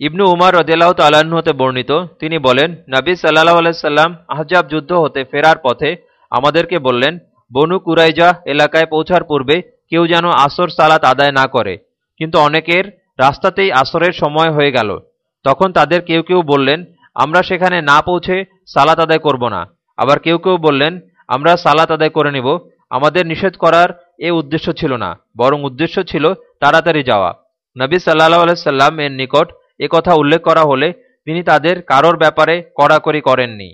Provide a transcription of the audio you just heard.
ইবনু উমার রদিল্লাহ তাল্লাহ্ন হতে বর্ণিত, তিনি বলেন, নবী সাল্লাহ আলাইসাল্লাম আহজাব যুদ্ধ হতে ফেরার পথে আমাদেরকে বললেন, বনু কুরাইজা এলাকায় পৌঁছার পূর্বে কেউ যেন আসর সালাত আদায় না করে। কিন্তু অনেকের রাস্তাতেই আসরের সময় হয়ে গেল। তখন তাদের কেউ কেউ বললেন, আমরা সেখানে না পৌঁছে সালাত আদায় করব না। আবার কেউ কেউ বললেন, আমরা সালাত আদায় করে নিব। আমাদের নিষেধ করার এ উদ্দেশ্য ছিল না, বরং উদ্দেশ্য ছিল তাড়াতাড়ি যাওয়া। নবী সাল্লাহ আলাইসাল্লাম এর নিকট কথা উল্লেখ করা হলে তিনি তাদের কারোর ব্যাপারে কড়াকড়ি করেননি।